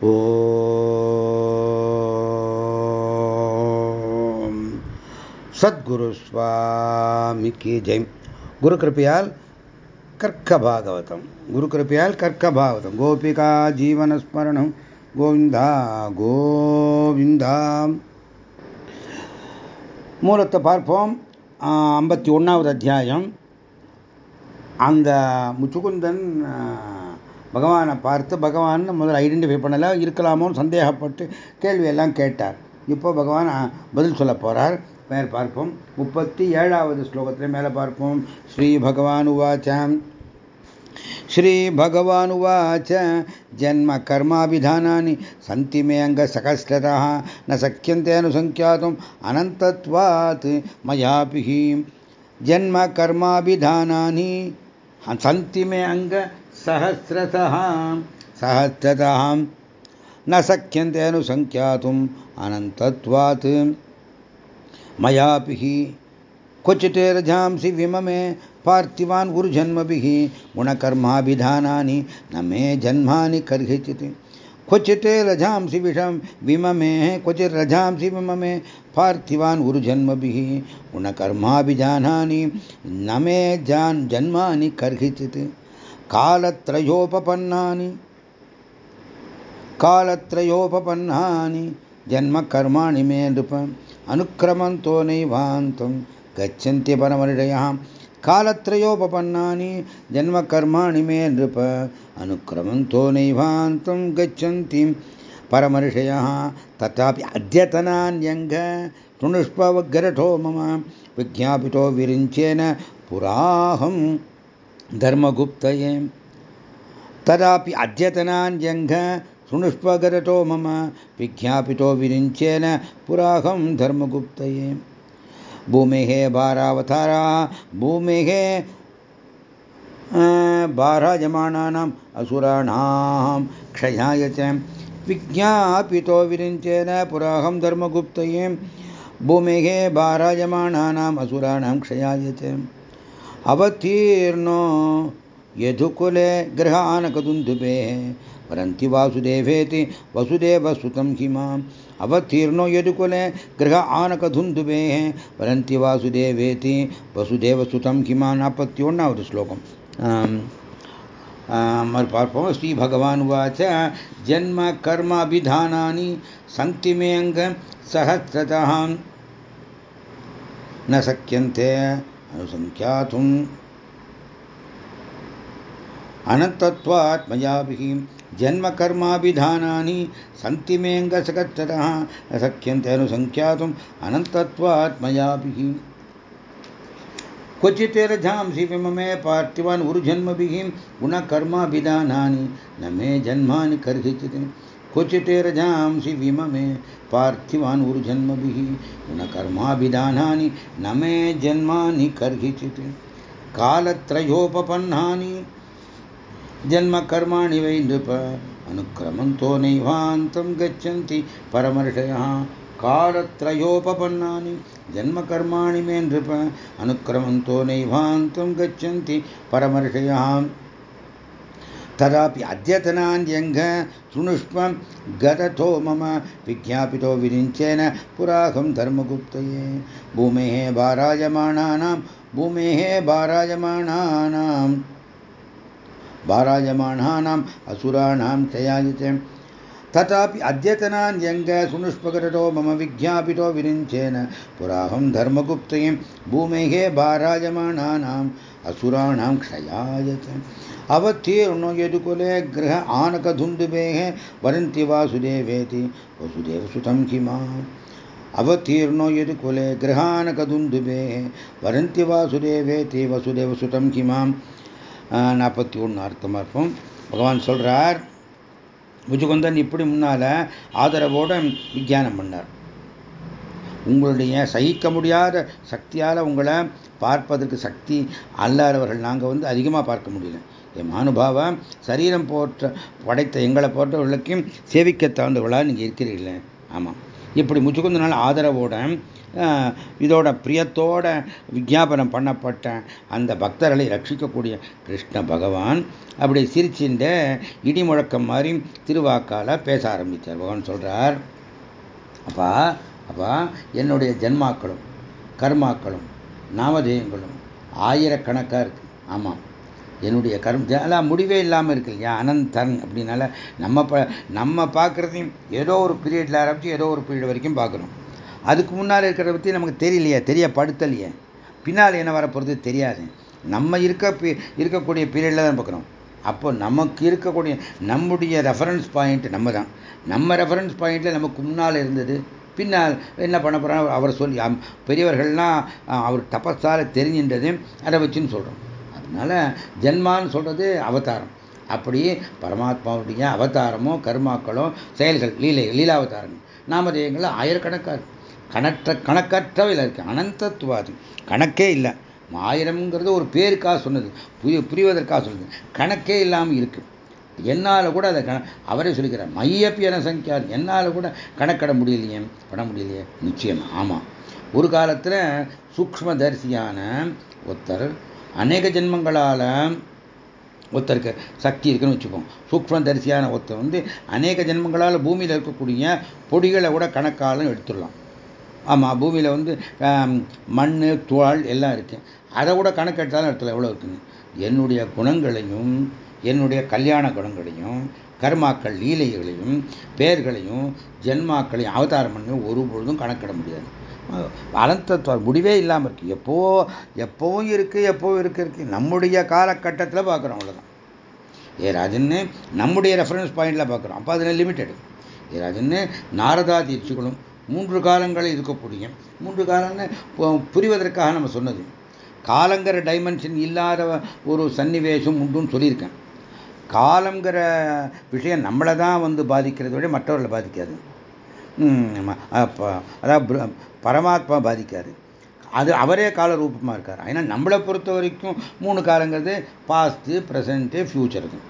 ஓம். சத்குரு சுவாமிக்கு ஜெயம். குரு கிருப்பையால் கர்க்க பாகவதம். குரு கிருப்பையால் கர்க்க பாகவதம். கோபிகா ஜீவனஸ்மரணம். கோவிந்தா கோவிந்தா. மூலத்தை பார்ப்போம். ஐம்பத்தி ஒன்றாவது அத்தியாயம். அந்த முச்சுகுந்தன் பகவானை பார்த்து பகவான் முதல்ல ஐடென்டிஃபை பண்ணலை இருக்கலாமோன்னு சந்தேகப்பட்டு கேள்வியெல்லாம் கேட்டார் இப்போ பகவான் பதில் சொல்ல போகிறார் மேல் பார்ப்போம் முப்பத்தி ஏழாவது ஸ்லோகத்தில் மேலே பார்ப்போம் ஸ்ரீ பகவான் உவாச்சாம் श्रीभगवानुवाच जन्मकर्माभिधानानि सन्ति मे अङ्गसहस्रतः न शक्यन्ते अनुसङ्ख्यातुम् अनन्तत्वात् मयापि जन्मकर्माभिधानानि सन्ति मे अङ्गसहस्रतः सहस्रतः सहस्रतः न शक्यन्ते अनुसङ्ख्यातुम् अनन्तत्वात्। मयापि क्वचित् रजांसि विममे पार्थिवान् गुरुजन्मभिः गुणकर्माभिधानानि न मे जन्मानि कर्हिचित्। क्वचित् रजांसि विषं विममे क्वचित् रजांसि विममे पार्थिवान् गुरुजन्मभिः गुणकर्माभिजानानि न मे जान् जन्मानि कर्हिचित्। कालत्रयोपपन्नानि कालत्रयोपपन्नानि जन्मकर्माणि मे नृप अनुक्रमन्तो नैवान्तं गच्छन्ति परमनिडयः कालत्रयोपपन्नानि जन्मकर्माणि मे नृप अनुक्रमन्तो नैवान्तं गच्छन्ति परमर्षयः तथापि अद्यतनान्यङ्ग शृणुष्पवग्रठो मम विज्ञापितो विरिञ्चेन पुराहं धर्मगुप्तये। तदापि अद्यतनान्यङ्ग शृणुष्पगरटो मम, विज्ञापितो विरिञ्चेन पुराहं धर्मगुप्तये। भूमेः भारावतारा भूमेः भाराजमानानाम् असुराणां क्षयाय च। विज्ञापितो विरिञ्चेन पुराहं धर्मगुप्तये। भूमेः भाराजमानानाम् असुराणां क्षयाय च। अवतीर्णो। यधुकुले गृह वरन्ति वासुदेवेति वसुदेवसुतं वसुदेव माम् अवतीर्णो यदुकुले गृह आनकधुन्दुभेः वरन्ति वासुदेवेति वसुदेवसुतं हि मा नापत्ति ओण्णावत् श्री मरुपार्पं उवाच, जन्म कर्म अभिधानानि सन्ति मे न शक्यन्ते। अनुसङ्ख्यातुम् अनन्तत्वात् मयाभिः जन्मकर्माभिधानानि सन्ति मेऽङ्गसकच्चतः न शक्यन्ते अनुसङ्ख्यातुम् अनन्तत्वात् मयाभिः क्वचितेरझांसि विममे पार्थिवान् उरुजन्मभिः गुणकर्माभिधानानि न मे जन्मानि कर्हिचित् क्वचितेरजांसि विममे पार्थिवान् उरुजन्मभिः गुणकर्माभिधानानि न मे जन्मानि कर्हिचित् कालत्रयोपपन्नानि जन्मकर्माणि वै नृप अनुक्रमन्तो नैवान्तं गच्छन्ति परमर्षयः कालत्रयोपपन्नानि जन्मकर्माणि मे नृप अनुक्रमन्तो नैवान्तं गच्छन्ति परमर्षयः तदापि अद्यतनान्यङ्ग शृणुष्व गदथो मम विज्ञापितो विरिञ्चेन पुराहं धर्मगुप्तये। भूमेः भारायमाणानां भूमेः भारायमाणानां भारायमाणानाम् असुराणां क्षयायते तथापि अद्यतनान्यङ्ग सुनुष्पकटो मम विज्ञापितो विरिञ्चेन पुराहं धर्मगुप्तयं। भूमेः भारायमाणानाम् असुराणां क्षयायते। ಅವತ್ಯೇರ್ಣೋ ಯದುಕುಲೆ ಗೃಹ ಆನಕಧುಂದುಬೇಹ ವರಂತಿ ವಾಸುದೇವೇತಿ ವಸುದೇವ ಸುತಂ ಕಿಮಾ ಅವತೀರ್ಣೋ ಯದು ಕುಲೆ ಗೃಹಾನಕದುಂದುಬೇ ವರಂತಿ ವಾಸುದೇವೇತಿ வசுதேவ சுதம் கிமாம் நாற்பத்தி ஒன்று அர்த்தமாக இருக்கும் பகவான் சொல்கிறார் புஜுகுந்தன் இப்படி முன்னால் ஆதரவோட விஜயானம் பண்ணார். உங்களுடைய சகிக்க முடியாத சக்தியால் உங்களை பார்ப்பதற்கு சக்தி அல்லாதவர்கள் நாங்கள் வந்து அதிகமாக பார்க்க முடியல. என் மனுபாவ சரீரம் போற்ற படைத்த எங்களை போற்றவர்களுக்கும் சேவிக்க தகுந்தவர்களாக நீங்கள் இருக்கிறீர்களே. ஆமாம் இப்படி முச்சுக்குந்தனால் ஆதரவோட இதோட பிரியத்தோட விஜாபனம் பண்ணப்பட்ட அந்த பக்தர்களை ரட்சிக்கக்கூடிய கிருஷ்ண பகவான் அப்படி சிரிச்சின்ற இடி முழக்கம் மாதிரி திருவாக்கால பேச ஆரம்பித்தார் பகவான் சொல்றார் அப்பா அப்பா என்னுடைய ஜென்மாக்களும் கர்மாக்களும் நாமதேயங்களும் ஆயிரக்கணக்காக இருக்கு. ஆமாம் என்னுடைய கரும் அதெல்லாம் முடிவே இல்லாமல் இருக்கு இல்லையா? அனந்தன் அப்படின்னால நம்ம ப நம்ம பார்க்குறதையும் ஏதோ ஒரு பீரியடில் ஆரம்பித்து ஏதோ ஒரு பீரியட் வரைக்கும் பார்க்குறோம் அதுக்கு முன்னால் இருக்கிறத பற்றி நமக்கு தெரியலையே தெரியப்படுத்தலையே. பின்னால் என்ன வரப்போகிறது தெரியாது. நம்ம இருக்க இருக்கக்கூடிய பீரியடில் தான் பார்க்குறோம் அப்போ நமக்கு இருக்கக்கூடிய நம்முடைய ரெஃபரன்ஸ் பாயிண்ட் நம்ம தான் நம்ம ரெஃபரன்ஸ் பாயிண்டில் நமக்கு முன்னால் இருந்தது. பின்னால் என்ன பண்ண போகிறாங்க அவர் சொல்லி பெரியவர்கள்லாம் அவர் தபஸால் தெரிஞ்சின்றது அதை வச்சுன்னு சொல்கிறோம் அதனால் ஜென்மான்னு சொல்கிறது அவதாரம். அப்படி பரமாத்மாவுடைய அவதாரமோ கர்மாக்களோ செயல்கள் லீலை லீலாவதாரங்கள் நாமதேயங்கள் ஆயிரக்கணக்காக கணற்ற கணக்கற்றவையில் இருக்குது அனந்தத்துவாதி. கணக்கே இல்லை. ஆயிரம்ங்கிறது ஒரு பேருக்காக சொன்னது. புரிய புரிவதற்காக சொன்னது. கணக்கே இல்லாமல் இருக்கு. என்னால் கூட அதை கண அவரே சொல்லிக்கிறார். மையப்பியன சங்கியா. என்னால் கூட கணக்கிட முடியலையே பண்ண முடியலையே. நிச்சயம். ஆமாம் ஒரு காலத்தில் சூக்மதரிசியான ஒருத்தர் அநேக ஜென்மங்களால் ஒருத்தருக்கு சக்தி இருக்குன்னு வச்சுப்போம். சூக்ம தரிசியான ஒருத்தர் வந்து அநேக ஜென்மங்களால் பூமியில் இருக்கக்கூடிய பொடிகளை கூட கணக்காலும் எடுத்துடலாம். ஆமாம் பூமியில் வந்து மண் துவாள் எல்லாம் இருக்குது அதை கூட கணக்கு எடுத்தாலும் எவ்வளோ இருக்குங்க என்னுடைய குணங்களையும் என்னுடைய கல்யாண குணங்களையும் கர்மாக்கள் லீலைகளையும் பெயர்களையும் ஜென்மாக்களையும் அவதாரம் பண்ணி ஒரு பொழுதும் கணக்கிட முடியாது. அனந்தத்துவ முடிவே இல்லாமல் இருக்கு. எப்போ எப்பவும் இருக்கு எப்போ இருக்கு இருக்கு. நம்முடைய காலகட்டத்தில் பார்க்குறோம் அவ்வளோதான் ஏ ராஜன்னு நம்முடைய ரெஃபரன்ஸ் பாயிண்டில் பார்க்குறோம் அப்போ அதில் லிமிட்டடு ஏ ராஜன்னு நாரதா தீட்சிகளும் மூன்று காலங்களில் இருக்கக்கூடிய மூன்று காலம்னு புரிவதற்காக நம்ம சொன்னது. காலங்கிற டைமென்ஷன் இல்லாத ஒரு சன்னிவேஷம் உண்டுன்னு சொல்லியிருக்கேன். காலங்கிற விஷயம் நம்மளை தான் வந்து பாதிக்கிறத விட மற்றவர்களை பாதிக்காது. அதாவது பரமாத்மா பாதிக்காது. அது அவரே கால ரூபமாக இருக்கார். ஏன்னா நம்மளை பொறுத்த வரைக்கும் மூணு காலங்கிறது பாஸ்ட்டு ப்ரெசண்ட்டு ஃப்யூச்சருக்கு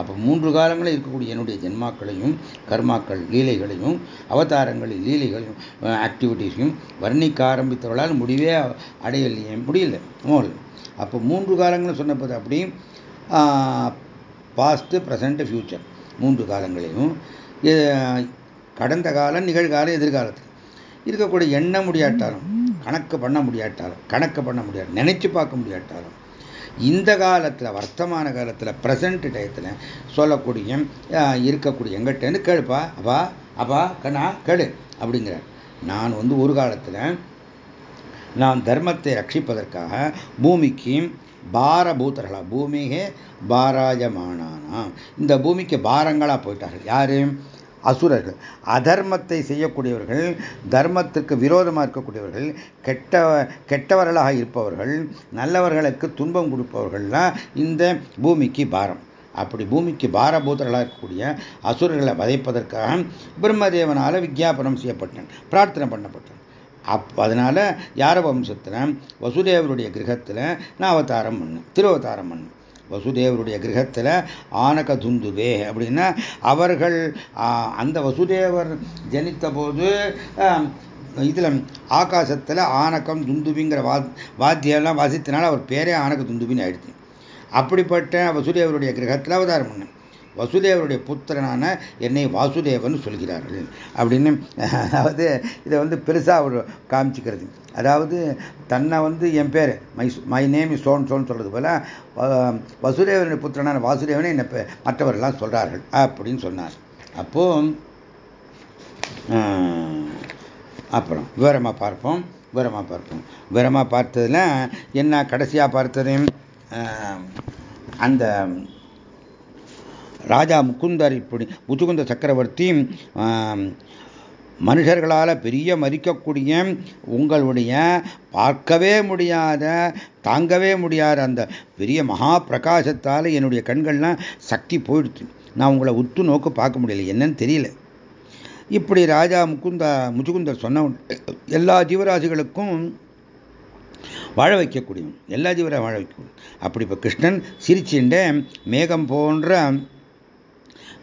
அப்போ மூன்று காலங்களில் இருக்கக்கூடிய என்னுடைய ஜென்மாக்களையும் கர்மாக்கள் லீலைகளையும் அவதாரங்களில் லீலைகளையும் ஆக்டிவிட்டீஸையும் வர்ணிக்க ஆரம்பித்தவர்களால் முடிவே அடையலையே. முடியல. மோல். அப்போ மூன்று காலங்களும் சொன்னப்போது அப்படி பாஸ்ட்டு ப்ரெசண்ட்டு ஃபியூச்சர் மூன்று காலங்களையும் கடந்த காலம் நிகழ்காலம் எதிர்காலத்தில் இருக்கக்கூடிய எண்ண முடியாட்டாலும் கணக்கு பண்ண முடியாட்டாலும் கணக்கு பண்ண முடியாது நினைச்சு பார்க்க முடியாட்டாலும் இந்த காலத்தில் வர்த்தமான காலத்தில் ப்ரெசண்ட் டயத்தில் சொல்லக்கூடிய இருக்கக்கூடிய எங்கிட்டேன்னு கேளுப்பா. அப்பா அப்பா கண்ணா கேளு அப்படிங்கிறார். நான் வந்து ஒரு காலத்தில் நான் தர்மத்தை ரட்சிப்பதற்காக பூமிக்கு பாரபூத்தர்களா பூமியே பாராஜமானானா இந்த பூமிக்கு பாரங்களாக போயிட்டார்கள். யாரு? அசுரர்கள். அதர்மத்தை செய்யக்கூடியவர்கள் தர்மத்துக்கு விரோதமாக இருக்கக்கூடியவர்கள் கெட்ட கெட்டவர்களாக இருப்பவர்கள் நல்லவர்களுக்கு துன்பம் கொடுப்பவர்கள்லாம் இந்த பூமிக்கு பாரம். அப்படி பூமிக்கு பாரபூதர்களாக இருக்கக்கூடிய அசுரர்களை வதைப்பதற்காக பிரம்மதேவனால் விஜாபனம் செய்யப்பட்டேன் பிரார்த்தனை பண்ணப்பட்டேன். அப் அதனால யார வம்சத்தில்? வசுதேவருடைய கிரகத்தில் நான் அவதாரம் பண்ணேன் திருவதாரம் பண்ணேன். வசுதேவருடைய கிரகத்தில் ஆனக துந்துவே அப்படின்னா அவர்கள் அந்த வசுதேவர் ஜனித்த போது இதில் ஆகாசத்தில் ஆனக்கம் துந்துபிங்கிற வா வாத்தியெல்லாம் வாசித்தனால அவர் பேரே ஆனக துந்துபின்னு ஆயிடுச்சு. அப்படிப்பட்ட வசுதேவருடைய கிரகத்தில் அவதாரம் பண்ணேன். வசுதேவருடைய புத்திரனான என்னை வாசுதேவன் சொல்கிறார்கள். அப்படின்னு அதாவது இதை வந்து பெருசாக அவர் காமிச்சிக்கிறது. அதாவது தன்னை வந்து என் பேர் மை மை நேம் இஸ் சோன் சோன் சொல்கிறது போல வசுதேவனுடைய புத்திரனான வாசுதேவனை என்னை மற்றவர்கள்லாம் சொல்கிறார்கள் அப்படின்னு சொன்னார். அப்போ அப்புறம் விவரமாக பார்ப்போம் விவரமாக பார்ப்போம். விவரமாக பார்த்ததில் என்ன கடைசியாக பார்த்தது? அந்த ராஜா முகுந்தர் இப்படி முத்துகுந்த சக்கரவர்த்தி மனுஷர்களால் பெரிய மறிக்கக்கூடிய உங்களுடைய பார்க்கவே முடியாத தாங்கவே முடியாத அந்த பெரிய மகா பிரகாசத்தால் என்னுடைய கண்கள்லாம் சக்தி போயிடுச்சு நான் உங்களை உத்து நோக்க பார்க்க முடியல. என்னன்னு தெரியல. இப்படி ராஜா முகுந்த முச்சுகுந்தர் சொன்ன எல்லா ஜீவராசிகளுக்கும் வாழ வைக்கக்கூடியவன். எல்லா ஜீவராக வாழ வைக்கக்கூடிய அப்படி இப்போ கிருஷ்ணன் சிரிச்சுண்ட மேகம் போன்ற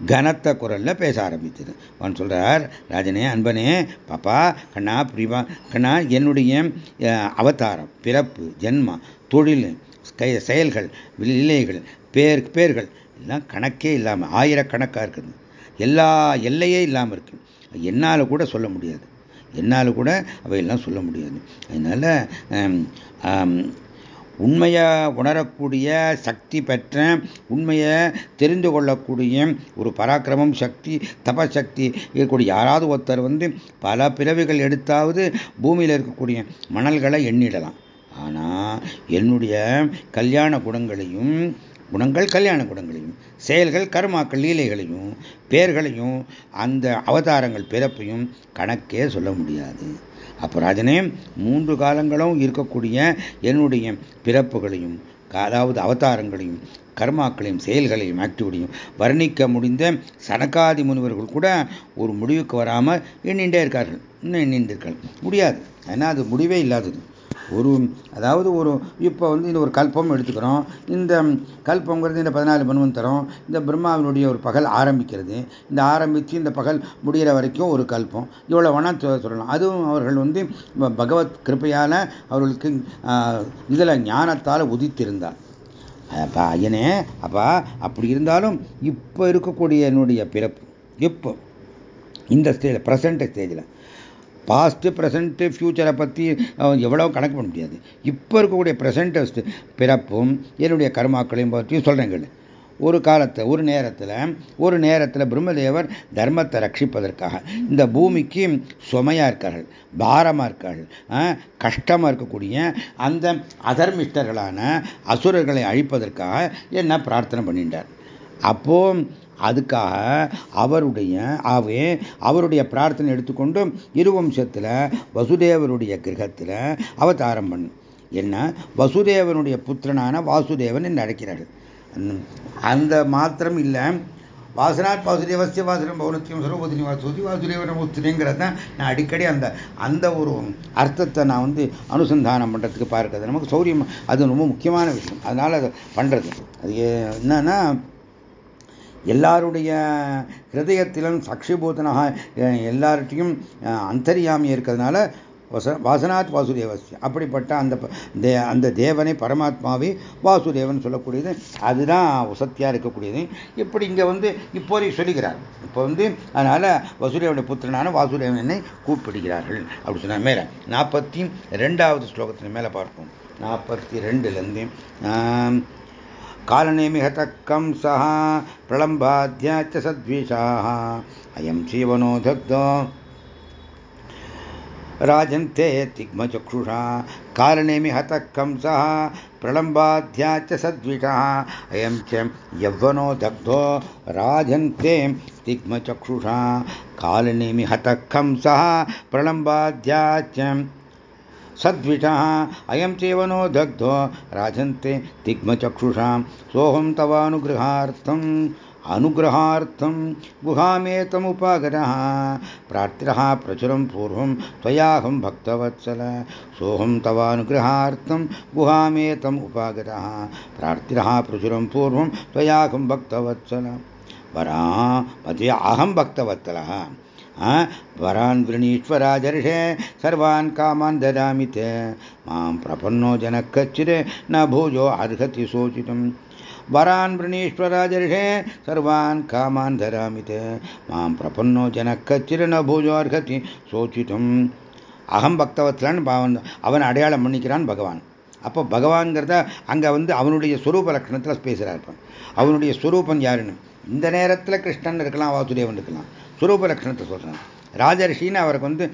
கனத்த குரலில் பேச ஆரம்பித்தது அவன் சொல்கிறார் ராஜனே அன்பனே பாப்பா கண்ணா பிரிவா கண்ணா என்னுடைய அவதாரம் பிறப்பு ஜென்மா தொழில் செயல்கள் நிலைகள் பேர் பேர்கள் எல்லாம் கணக்கே இல்லாமல் ஆயிரக்கணக்காக இருக்குது. எல்லா எல்லையே இல்லாமல் இருக்கு. என்னால் கூட சொல்ல முடியாது. என்னால் கூட அவையெல்லாம் சொல்ல முடியாது. அதனால் உண்மையை உணரக்கூடிய சக்தி பெற்ற உண்மையை தெரிந்து கொள்ளக்கூடிய ஒரு பராக்கிரமம் சக்தி தபசக்தி இருக்கக்கூடிய. யாராவது ஒருத்தர் வந்து பல பிறவிகள் எடுத்தாவது பூமியில் இருக்கக்கூடிய மணல்களை எண்ணிடலாம். ஆனால் என்னுடைய கல்யாண குணங்களையும் குணங்கள் கல்யாண குணங்களையும் செயல்கள் கர்மாக்கள் லீலைகளையும் பேர்களையும் அந்த அவதாரங்கள் பிறப்பையும் கணக்கே சொல்ல முடியாது. அப்போ ராஜனே மூன்று காலங்களும் இருக்கக்கூடிய என்னுடைய பிறப்புகளையும் அதாவது அவதாரங்களையும் கர்மாக்களையும் செயல்களையும் ஆக்டிவிட்டியும் வர்ணிக்க முடிந்த சனகாதி முனிவர்கள் கூட ஒரு முடிவுக்கு வராமல் எண்ணின்றே இருக்கார்கள். இன்னும் எண்ணின்றிருக்கார்கள் முடியாது. ஏன்னா அது முடிவே இல்லாதது. ஒரு அதாவது ஒரு இப்போ வந்து இந்த ஒரு கல்பம் எடுத்துக்கிறோம். இந்த கல்பங்கிறது இந்த பதினாலு மன்வந்தரம் இந்த பிரம்மாவினுடைய ஒரு பகல் ஆரம்பிக்கிறது. இந்த ஆரம்பித்து இந்த பகல் முடிகிற வரைக்கும் ஒரு கல்பம். இவ்வளோ வேணால் சொல்லலாம். அதுவும் அவர்கள் வந்து பகவத் கிருப்பையால் அவர்களுக்கு இதில் ஞானத்தால் உதித்திருந்தார். அப்பா ஐயனே அப்பா அப்படி இருந்தாலும் இப்போ இருக்கக்கூடிய என்னுடைய பிறப்பு இப்போ இந்த ஸ்டேஜில் ப்ரெசண்ட் ஸ்டேஜில் பாஸ்ட்டு ப்ரெசண்ட்டு ஃப்யூச்சரை பற்றி எவ்வளோ கணக்கு பண்ண முடியாது. இப்போ இருக்கக்கூடிய ப்ரெசண்ட் பிறப்பும் என்னுடைய கர்மாக்களையும் பற்றியும் சொல்கிறேங்க ஒரு காலத்தை ஒரு நேரத்தில் ஒரு நேரத்தில் பிரம்மதேவர் தர்மத்தை ரட்சிப்பதற்காக இந்த பூமிக்கு சுமையாக இருக்கார்கள் பாரமாக இருக்கார்கள் கஷ்டமாக இருக்கக்கூடிய அந்த அதர்மிஷ்டர்களான அசுரர்களை அழிப்பதற்காக என்ன பிரார்த்தனை பண்ணிட்டார். அப்போது அதுக்காக அவருடைய ஆகவே அவருடைய பிரார்த்தனை எடுத்துக்கொண்டு இருவம்சத்தில் வசுதேவருடைய கிரகத்தில் அவதாரம் பண்ணு. என்ன? வசுதேவனுடைய புத்திரனான வாசுதேவன் என்று அழைக்கிறார்கள் அந்த மாத்திரம் இல்லை. வாசனாத் வாசுதேவசிய வாசனம் பௌனத்தியம் சரோபதினி வாசுதி வாசுதேவன முத்திரைங்கிறத நான் அடிக்கடி அந்த அந்த ஒரு அர்த்தத்தை நான் வந்து அனுசந்தானம் பண்ணுறதுக்கு பார்க்கறது நமக்கு சௌரியம் அது ரொம்ப முக்கியமான விஷயம். அதனால் அதை பண்ணுறது அது என்னன்னா எல்லாருடைய ஹிருதயத்திலும் சக்ஷிபூதனாக எல்லார்ட்டையும் அந்தரியாமி இருக்கிறதுனால வச வாசனாத் வாசுதேவஸ்ய. அப்படிப்பட்ட அந்த அந்த தேவனை பரமாத்மாவை வாசுதேவன் சொல்லக்கூடியது. அதுதான் வசத்தியாக இருக்கக்கூடியது. இப்படி இங்கே வந்து இப்போதைக்கு சொல்லுகிறார். இப்போ வந்து அதனால் வசுதேவனுடைய புத்திரனான வாசுதேவன் என்னை கூப்பிடுகிறார்கள். அப்படி சொன்னார். மேலே நாற்பத்தி ரெண்டாவது ஸ்லோகத்தின் மேலே பார்ப்போம். நாற்பத்தி ரெண்டுலேருந்து कालनेमिहतः सः प्रलम्बाद्या च सद्विषाः। अयं जीवनो दग्धो राजन्ते तिग्मचक्षुषा कालनेमि हतः कंसः प्रलम्बाध्या च सद्विषः। अयं च यौवनो दग्धो राजन्ते तिग्मचक्षुषा कालनेमि हतः कंसः प्रलम्बाध्या च सद्विषः अयं चैवनो दग्धो राजन्ते दिग्मचक्षुषां सोऽहं तवानुगृहार्थम् अनुग्रहार्थं गुहामेतमुपागतः प्रार्थिरः प्रचुरं पूर्वं त्वयाहं भक्तवत्सल सोऽहं तवानुगृहार्थं गुहामेतम् उपागतः प्रार्थिरः प्रचुरं पूर्वं त्वयाहं भक्तवत्सल वरा पदे अहं भक्तवत्सलः वरान् वृणीश्वराजर्षे सर्वान् कामान् ददामि ते मां प्रपन्नो जनः कच्चित् न भूजो अर्हति शोचितम् वरान् वृणीश्वराजर्षे सर्वान् कामान् ददामि ते मां प्रपन्नो जनः कच्चित् न भूजो अर्हति சோச்சிட்டும் அகம் பக்தவத்லான்னு அவன் அவன் அடையாளம் பண்ணிக்கிறான் பகவான் அப்போ பகவான்கிறத அங்கே வந்து அவனுடைய ஸ்வரூப லட்சணத்தில் பேசுகிறார் அவனுடைய ஸ்வரூபம் யாருன்னு இந்த நேரத்தில் கிருஷ்ணன் இருக்கலாம் வாசுதேவன் இருக்கலாம் சுரூப லட்சணத்தை சொல்கிறான் ராஜரிஷின்னு அவருக்கு வந்து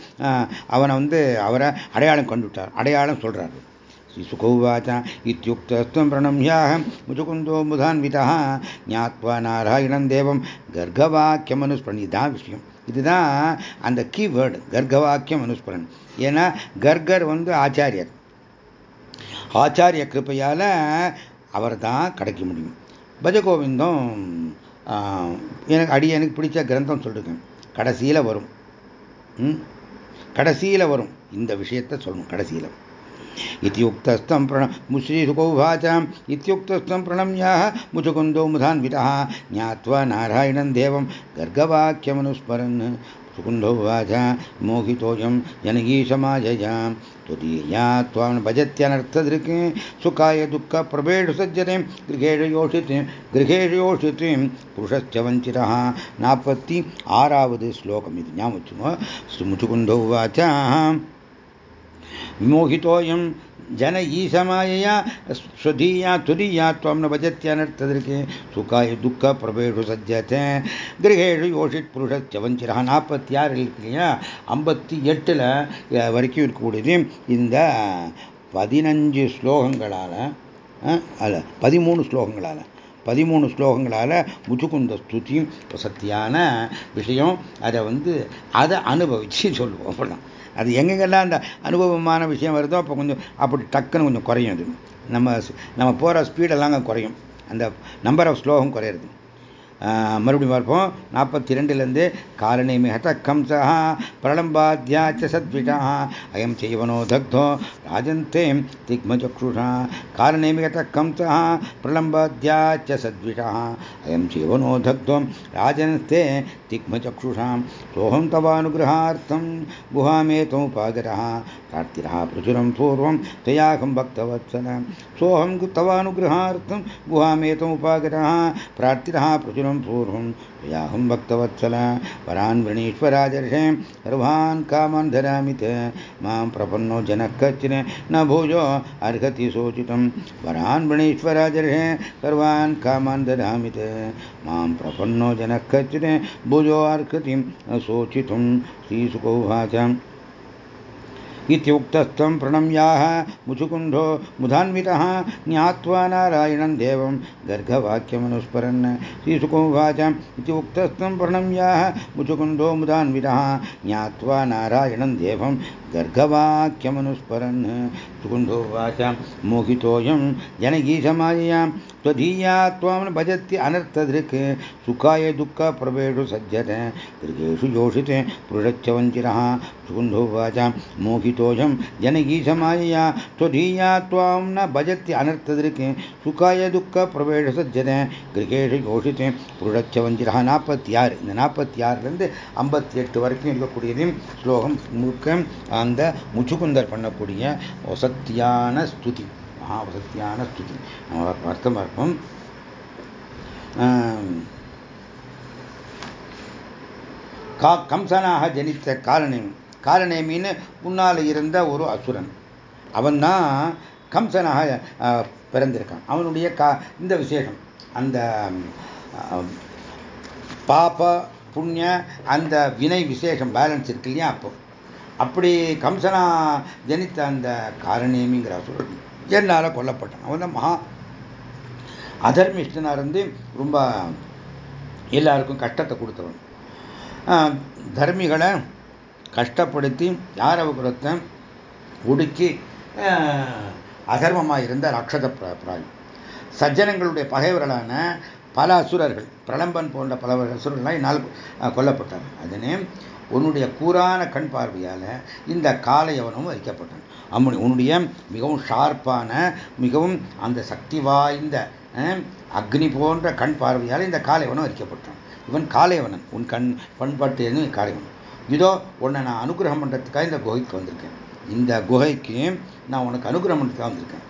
அவனை வந்து அவரை அடையாளம் கொண்டுவிட்டார். அடையாளம் சொல்கிறாரு சுகௌவாச்ச இத்தியுக்தஸ்துவம் பிரணம்யாக முதுகுந்தோ முதான்விதா ஞாத்வா நாராயணன் தேவம் கர்க்கவாக்கியம் அனுஸ்மரணி இதுதான் விஷயம். இதுதான் அந்த கீவேர்டு கர்க்கவாக்கியம் அனுஸ்மரன் ஏன்னா கர்கர் வந்து ஆச்சாரியர். ஆச்சாரிய கிருப்பையால் அவர் தான் கிடைக்க முடியும். பஜகோவிந்தம் எனக்கு அடி எனக்கு பிடிச்ச கிரந்தம் சொல்லுங்க. கடைசியில் வரும். கடைசியில் வரும். இந்த விஷயத்தை சொல்லணும் கடைசியில். இத்தியுக்தஸ்தம் பிரண முஸ்ரீசுகௌபாச்சாம் இத்தியுக்தஸ்தம் பிரணம்யா முச்சுகுந்தோ முதான்விதா ஞாத்வா நாராயணன் தேவம். கர்கவாக்கியமனுஸ்மரன் सुकुण्ठोवाच मोहितोऽयं जनकीसमाजया त्वदीया त्वां भजत्यनर्थदृक् सुखाय दुःखप्रभेषु सज्जने गृहेषु योषिति गृहेषु योषिति। पुरुषश्च वञ्चितः। नापत्ति आरावद् श्लोकमिति ज्ञापयितुं स्मृतिकुण्डौ उवाच विमोहितोऽयं ஜன ஈசமாயையா ஸ்வதீயா துதியா துவம்னு பஜத்தியனர்த்ததற்கு சுகாய துக்க பிரபேஷு சஜ்ஜத்தை கிரகேஷு யோஷித் புருஷத்தியவஞ்சிரா நாற்பத்தி ஆறு இல்லையா? ஐம்பத்தி எட்டில் வரைக்கும் இருக்கக்கூடியது. இந்த பதினஞ்சு ஸ்லோகங்களால் அல்ல பதிமூணு ஸ்லோகங்களால் பதிமூணு ஸ்லோகங்களால் முச்சுக்குந்த ஸ்துதி சத்தியான விஷயம். அதை வந்து அதை அனுபவித்து சொல்லுவோம். அப்படின்னா அது எங்கெங்கெல்லாம் அந்த அனுபவமான விஷயம் வருதோ அப்போ கொஞ்சம் அப்படி டக்குன்னு கொஞ்சம் குறையும் அது. நம்ம நம்ம போகிற ஸ்பீடெல்லாம் குறையும். அந்த நம்பர் ஆஃப் ஸ்லோகம் குறையிறது. மறுபடியும் பார்ப்போம். நாற்பத்தி ரெண்டுலேருந்து காலனை ஹத கம்சா பிரளம்பாத்யாச்ச சத்விஷா அயம் செய்வனோ தக்தோ ராஜந்தே திக்மச்சக்ஷுஷா காலனை ஹத கம்சா பிரளம்பாத்யாச்ச சத்விஷா அயம் செய்வனோ தக்தோ ராஜன்ஸ்தே तिग्मचक्षुषां सोऽहं तवानुग्रहार्थं गुहामेतमुपागतः प्रार्थिनः प्रचुरं पूर्वं त्वयाहं भक्तवत्सल। सोऽहं तवानुग्रहार्थं गुहामेतमुपागतः प्रार्थिनः प्रचुरं पूर्वं त्वयाहं भक्तवत्सल। परान् वृणीश्वराजर्षे सर्वान् कामान् धरामि माँ प्रपन्नो जनः कश्चन न भोजो अर्हति शोचितं परान् वृणीश्वराजर्षे सर्वान् कामान् ददामि माँ प्रपन्नो जनः कश्चन भोज अर्हति शोचितुं श्रीसुकोवाच इत्युक्तस्थं प्रणम्याः मुचुकुण्डो मुधान्वितः ज्ञात्वा नारायणं देवं गर्गवाक्यमनुस्मरन् श्रीसुकोवाच इत्युक्तस्थं प्रणम्याः मुचुकुण्डो मुधान्वितः ज्ञात्वा नारायणं देवं गर्गवाक्यमनुस्मरन् सुकुण्डोवाच मोहितोऽयं जनगीशमाययां त्वधीया त्वां न भजति अनर्थदृक् सुखाय दुःखप्रभेषु सज्जते दृगेषु योषिते पुरुषच्च वञ्चिरः सुकुण्डोवाच मोहितोऽयं जनगीशमायया त्वधीया त्वां न भजति अनर्थदृक् सुखाय दुःखप्रभेषु सज्जते கிரகேஷு யோஷித்தே புருடச்ச வஞ்சிரா நாற்பத்தி ஆறு இந்த நாற்பத்தி ஆறுலேருந்து ஐம்பத்தி எட்டு வரைக்கும் இருக்கக்கூடியது ஸ்லோகம் முழுக்க அந்த முச்சுக்குந்தர் பண்ணக்கூடிய வசத்தியான ஸ்துதி. மகா வசத்தியான ஸ்துதி. நம்ம அர்த்தம் பார்ப்போம் கா கம்சனாக ஜனித்த காலநேமி. காலநேமின்னு முன்னால் இருந்த ஒரு அசுரன். அவன்தான் கம்சனாக பிறந்திருக்கான். அவனுடைய கா இந்த விசேஷம். அந்த பாப புண்ணிய அந்த வினை விசேஷம் பேலன்ஸ் இருக்கு இல்லையா அப்போ. அப்படி கம்சனா ஜனித்த அந்த காரணேமிங்கிற அசுரன் என்னால் கொல்லப்பட்டான். அவன் தான் மகா அதர்மிஷ்டனாக இருந்து ரொம்ப எல்லாருக்கும் கஷ்டத்தை கொடுத்தவன். தர்மிகளை கஷ்டப்படுத்தி யாரவபுரத்தை ஒடுக்கி அதர்மமாக இருந்த ராட்சத பிராயம் சஜ்ஜனங்களுடைய பகைவர்களான பல அசுரர்கள் பிரளம்பன் போன்ற பல அசுரர்கள்லாம் என்னால் கொல்லப்பட்டார் அதனே உன்னுடைய கூரான கண் பார்வையால் இந்த காலையவனும் வைக்கப்பட்டான் அம்மனி உன்னுடைய மிகவும் ஷார்ப்பான மிகவும் அந்த சக்தி வாய்ந்த அக்னி போன்ற கண் பார்வையால் இந்த காலைவனும் வைக்கப்பட்டான் இவன் காலைவனன் உன் கண் பண்பாட்டு காலைவன் இதோ உன்னை நான் அனுகிரகம் பண்ணுறதுக்காக இந்த குகைக்கு வந்திருக்கேன். இந்த குகைக்கு நான் உனக்கு அனுகிரகம் பண்ணுறதுக்காக வந்திருக்கேன்.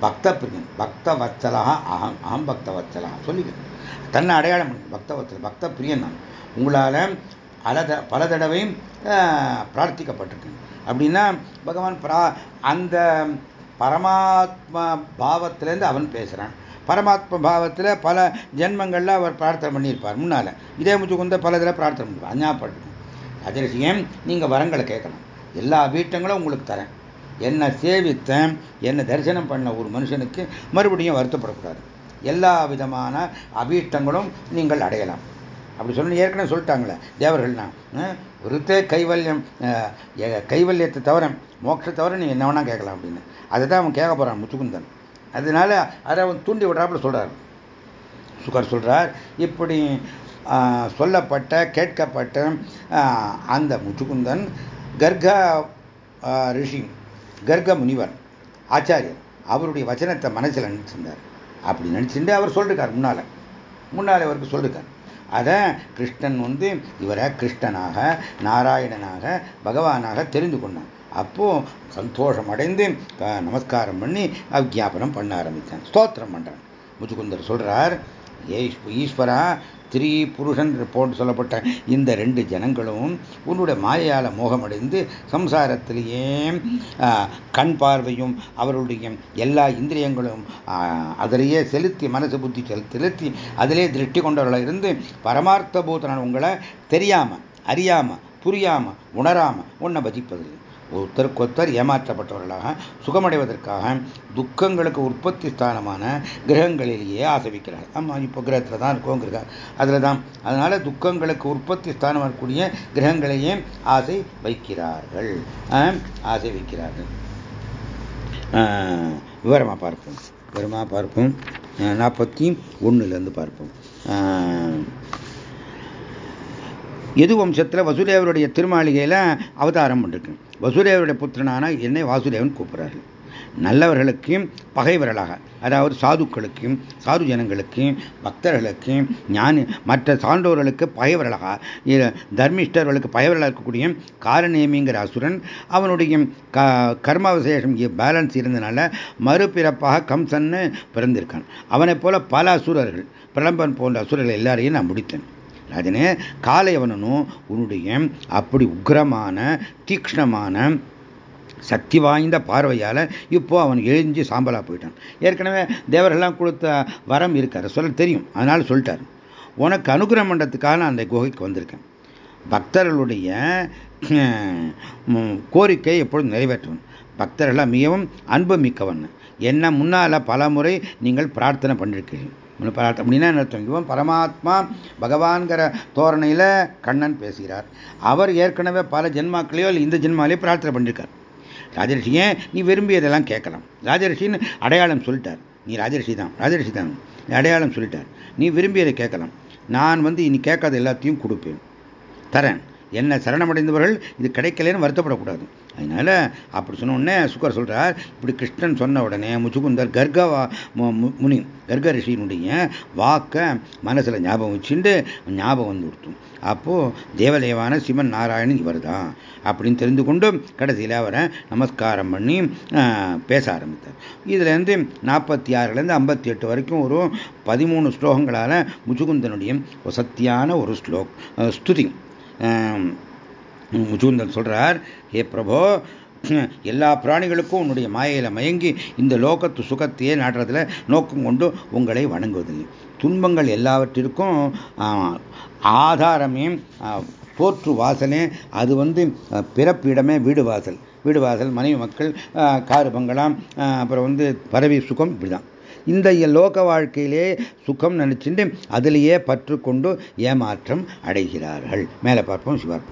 பக்த பிரியன் பக்த வத்சலாக அகம் அகம் பக்த வத்சலாக சொல்லிக்கிறேன். தன்னை அடையாளம் பக்த வத்சல பக்த பிரியன் நான். உங்களால் பல த பல தடவையும் பிரார்த்திக்கப்பட்டிருக்கு. அப்படின்னா பகவான் பிரா அந்த பரமாத்மா பாவத்திலேருந்து அவன் பேசுகிறான் பரமாத்ம பாவத்தில் பல ஜென்மங்களில் அவர் பிரார்த்தனை பண்ணியிருப்பார் முன்னால். இதே முச்சுக்குந்த பல இதில் பிரார்த்தனை பண்ணியிருப்பார். அஞ்ஞாப்பட்டு அதிரசியம் நீங்கள் வரங்களை கேட்கலாம் எல்லா வீட்டங்களும் உங்களுக்கு தரேன். என்னை சேவித்தேன் என்னை தரிசனம் பண்ண ஒரு மனுஷனுக்கு மறுபடியும் வருத்தப்படக்கூடாது. எல்லா விதமான அபீட்டங்களும் நீங்கள் அடையலாம். அப்படி சொல்லி ஏற்கனவே சொல்லிட்டாங்களே தேவர்கள்னா. ஒருத்தே கைவல்யம் கைவல்யத்தை தவிர மோட்சத்தை தவிர நீ என்ன வேணா கேட்கலாம் அப்படின்னு. அதை தான் அவன் கேட்க போகிறான் முச்சுக்குந்தன் அதனால அதை அவன் தூண்டி விடுறாப்புல சொல்கிறார் சுகர் சொல்கிறார் இப்படி சொல்லப்பட்ட கேட்கப்பட்ட அந்த முச்சுக்குந்தன் கர்க ரிஷி கர்க முனிவர் ஆச்சாரியர் அவருடைய வச்சனத்தை மனசில் நினச்சிருந்தார். அப்படி நினச்சிட்டு அவர் சொல்லிருக்கார் முன்னால். முன்னால் அவருக்கு சொல்லிருக்கார். அதை கிருஷ்ணன் வந்து இவரை கிருஷ்ணனாக நாராயணனாக பகவானாக தெரிந்து கொண்டான். அப்போ சந்தோஷம் அடைந்து நமஸ்காரம் பண்ணி அவ்ஞாபனம் பண்ண ஆரம்பித்தான். ஸ்தோத்திரம் பண்றான். முதுகுந்தர் சொல்றார் ஈஸ்வரா ஸ்திரீ புருஷன் போட்டு சொல்லப்பட்ட இந்த ரெண்டு ஜனங்களும் உன்னுடைய மாயால மோகமடைந்து சம்சாரத்திலேயே கண் பார்வையும் அவருடைய எல்லா இந்திரியங்களும் அதிலேயே செலுத்தி மனசு புத்தி செலுத்தி அதிலே திருஷ்டி கொண்டவர்களாக இருந்து பரமார்த்த பூத்தனன் உங்களை தெரியாமல் அறியாமல் புரியாமல் உணராமல் உன்னை பஜிப்பதில்லை. ஒருத்தருக்கொத்தர் ஏமாற்றப்பட்டவர்களாக சுகமடைவதற்காக துக்கங்களுக்கு உற்பத்தி ஸ்தானமான கிரகங்களிலேயே ஆசைவிக்கிறார். ஆமாம் இப்போ கிரகத்தில் தான் இருக்கோங்கிறார் அதில் தான் அதனால் துக்கங்களுக்கு உற்பத்தி ஸ்தானம் வரக்கூடிய கிரகங்களையே ஆசை வைக்கிறார்கள். ஆசை வைக்கிறார்கள். விவரமாக பார்ப்போம். விவரமாக பார்ப்போம். நாற்பத்தி ஒன்றுலேருந்து பார்ப்போம். எது வம்சத்தில் வசுதேவருடைய திருமாளிகையில் அவதாரம் பண்ணிருக்கு வசுதேவருடைய புத்திரனான என்னை வாசுதேவன் கூப்பிட்றாரு. நல்லவர்களுக்கும் பகைவர்களாக அதாவது சாதுக்களுக்கும் சாது ஜனங்களுக்கும் பக்தர்களுக்கும் ஞான மற்ற சான்றோர்களுக்கு பகைவர்களாக தர்மிஷ்டர்களுக்கு பகைவர்களாக இருக்கக்கூடிய காரநேமிங்கிற அசுரன் அவனுடைய க கர்ம விசேஷம் பேலன்ஸ் இருந்தனால மறுபிறப்பாக கம்சன்னு பிறந்திருக்கான். அவனைப் போல பல அசுரர்கள் பிரலம்பன் போன்ற அசுரர்கள் எல்லாரையும் நான் முடித்தேன். ராஜனே காலையவனனும் உன்னுடைய அப்படி உக்ரமான தீக்ஷ்ணமான சக்தி வாய்ந்த பார்வையால் இப்போ அவன் எழுஞ்சி சாம்பலா போயிட்டான். ஏற்கனவே தேவரெல்லாம் கொடுத்த வரம் இருக்காரு. சொல்ல தெரியும். அதனால சொல்லிட்டார். உனக்கு அனுகிரகம் பண்ணுறதுக்காக நான் அந்த குகைக்கு வந்திருக்கேன். பக்தர்களுடைய கோரிக்கை எப்பொழுதும் நிறைவேற்றவன் பக்தர்களாக மிகவும் அன்பு மிக்கவன். என்ன முன்னால் பல முறை நீங்கள் பிரார்த்தனை பண்ணிருக்கீர்கள் அப்படின்னா அர்த்தம்? இவன் பரமாத்மா பகவான்கிற தோரணையில் கண்ணன் பேசுகிறார். அவர் ஏற்கனவே பல ஜென்மாக்களையோ இல்லை இந்த ஜென்மாலேயோ பிரார்த்தனை பண்ணியிருக்கார் ராஜரிஷியை நீ விரும்பியதெல்லாம் கேட்கலாம். ராஜரிஷின்னு அடையாளம் சொல்லிட்டார். நீ ராஜரிஷி தான் ராஜரிஷி தான். அடையாளம் சொல்லிட்டார். நீ விரும்பியதை கேட்கலாம். நான் வந்து இனி கேட்காத எல்லாத்தையும் கொடுப்பேன். தரேன். என்ன சரணமடைந்தவர்கள் இது கிடைக்கலன்னு வருத்தப்படக்கூடாது. அதனால அப்படி சொன்ன உடனே சுக்கர் சொல்றார் இப்படி கிருஷ்ணன் சொன்ன உடனே முச்சுகுந்தர் கர்கவா முனி கர்க ரிஷியினுடைய வாக்க மனசுல ஞாபகம் வச்சுட்டு ஞாபகம் வந்து கொடுத்தோம். அப்போ தேவதேவான சிவன் நாராயணன் இவர் தான் அப்படின்னு தெரிந்து கொண்டு கடைசியில் அவரை நமஸ்காரம் பண்ணி பேச ஆரம்பித்தார். இதுலேருந்து நாற்பத்தி ஆறுலேருந்து ஐம்பத்தி எட்டு வரைக்கும் ஒரு பதிமூணு ஸ்லோகங்களால் முச்சுகுந்தனுடைய வசத்தியான ஒரு ஸ்லோக் ஸ்துதி. முச்சூந்தன் சொல்றார் ஹே பிரபோ எல்லா பிராணிகளுக்கும் உன்னுடைய மாயையில மயங்கி இந்த லோகத்து சுகத்தையே நாட்டுறதுல நோக்கம் கொண்டு உங்களை வணங்குவதில்லை. துன்பங்கள் எல்லாவற்றிற்கும் ஆதாரமே போற்று வாசலே அது வந்து பிறப்பிடமே வீடு வாசல். வீடு வாசல் மனைவி மக்கள் காரு பங்களாம் அப்புறம் வந்து பறவை சுகம் இப்படிதான். இந்த லோக வாழ்க்கையிலே சுகம் நினைச்சுட்டு அதிலேயே பற்று கொண்டு ஏமாற்றம் அடைகிறார்கள். மேலே பார்ப்போம் சிவார்ப்பம்.